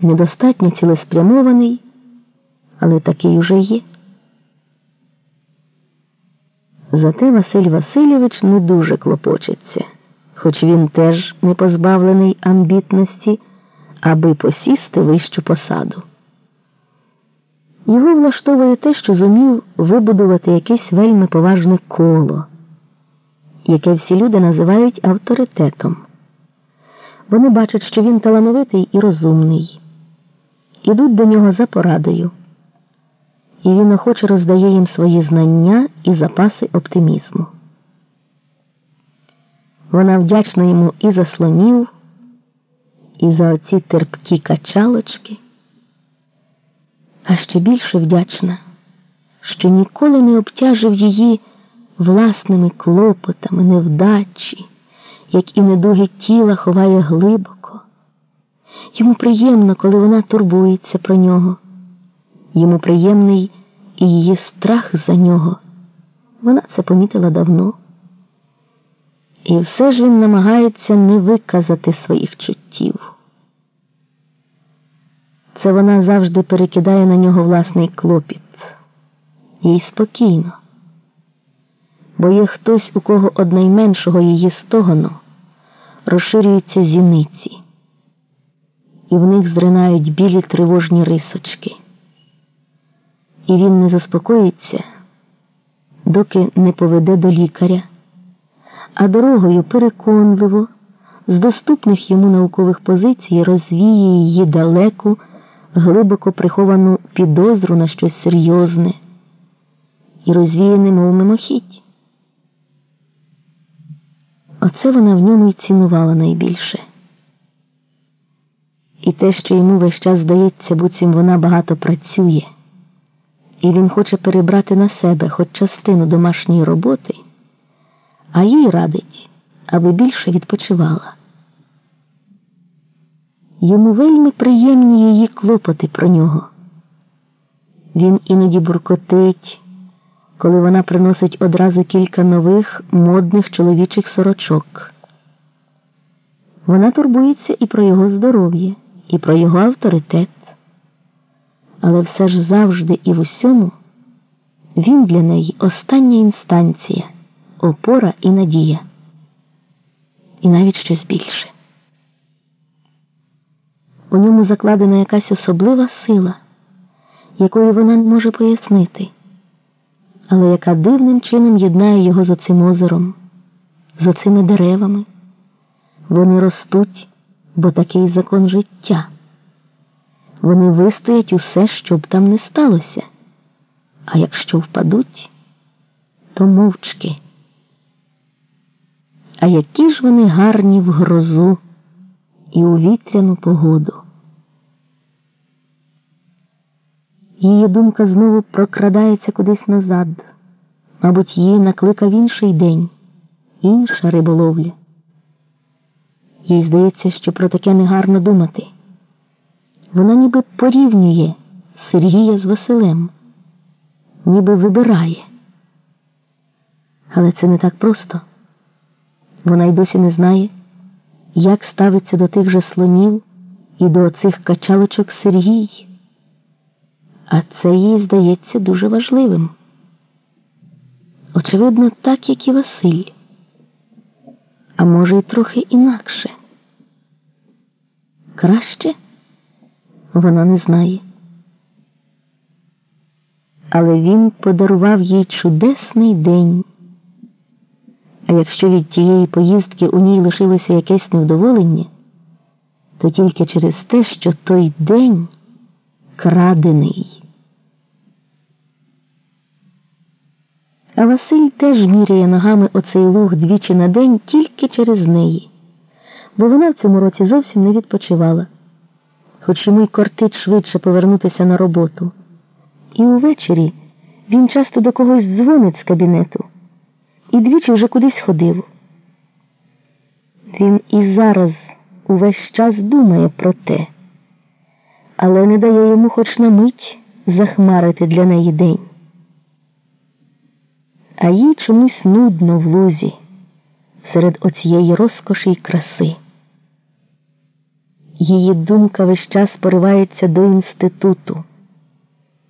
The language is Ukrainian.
недостатньо цілеспрямований, але такий уже є. Зате Василь Васильович не дуже клопочеться, хоч він теж не позбавлений амбітності, аби посісти вищу посаду. Його влаштовує те, що зумів вибудувати якесь вельми поважне коло, яке всі люди називають авторитетом. Вони бачать, що він талановитий і розумний, ідуть до нього за порадою, і він охоче роздає їм свої знання і запаси оптимізму. Вона вдячна йому і за слонів, і за оці терпкі качалочки, а ще більше вдячна, що ніколи не обтяжив її власними клопотами, невдачі як і недуги тіла ховає глибоко. Йому приємно, коли вона турбується про нього. Йому приємний і її страх за нього. Вона це помітила давно. І все ж він намагається не виказати своїх чуттів. Це вона завжди перекидає на нього власний клопіт. Їй спокійно бо є хтось, у кого однайменшого її стогону розширюються зіниці, і в них зринають білі тривожні рисочки. І він не заспокоїться, доки не поведе до лікаря, а дорогою переконливо, з доступних йому наукових позицій розвіє її далеку, глибоко приховану підозру на щось серйозне і розвіє немов мимохідь. Оце вона в ньому й цінувала найбільше. Те, що йому весь час здається, буцім вона багато працює, і він хоче перебрати на себе хоч частину домашньої роботи, а їй радить, аби більше відпочивала. Йому вельми приємні її клопоти про нього. Він іноді буркотить коли вона приносить одразу кілька нових модних чоловічих сорочок. Вона турбується і про його здоров'я, і про його авторитет. Але все ж завжди і в усьому він для неї остання інстанція, опора і надія. І навіть щось більше. У ньому закладена якась особлива сила, якої вона не може пояснити але яка дивним чином єднає його з оцим озером, з оцими деревами. Вони ростуть, бо такий закон життя. Вони вистоять усе, що б там не сталося. А якщо впадуть, то мовчки. А які ж вони гарні в грозу і у вітряну погоду. Її думка знову прокрадається кудись назад. Мабуть, її накликав інший день, інша риболовля. Їй здається, що про таке негарно думати. Вона ніби порівнює Сергія з Василем, ніби вибирає. Але це не так просто. Вона й досі не знає, як ставиться до тих же слонів і до оцих качалочок Сергій а це їй здається дуже важливим. Очевидно, так, як і Василь, а може, й трохи інакше. Краще вона не знає. Але він подарував їй чудесний день. А якщо від тієї поїздки у ній лишилося якесь невдоволення, то тільки через те, що той день крадений. А Василь теж міряє ногами оцей луг двічі на день тільки через неї, бо вона в цьому році зовсім не відпочивала, хоч йому й кортить швидше повернутися на роботу. І увечері він часто до когось дзвонить з кабінету і двічі вже кудись ходив. Він і зараз увесь час думає про те, але не дає йому хоч на мить захмарити для неї день а їй чомусь нудно в лузі серед оцієї розкоші й краси. Її думка весь час поривається до інституту.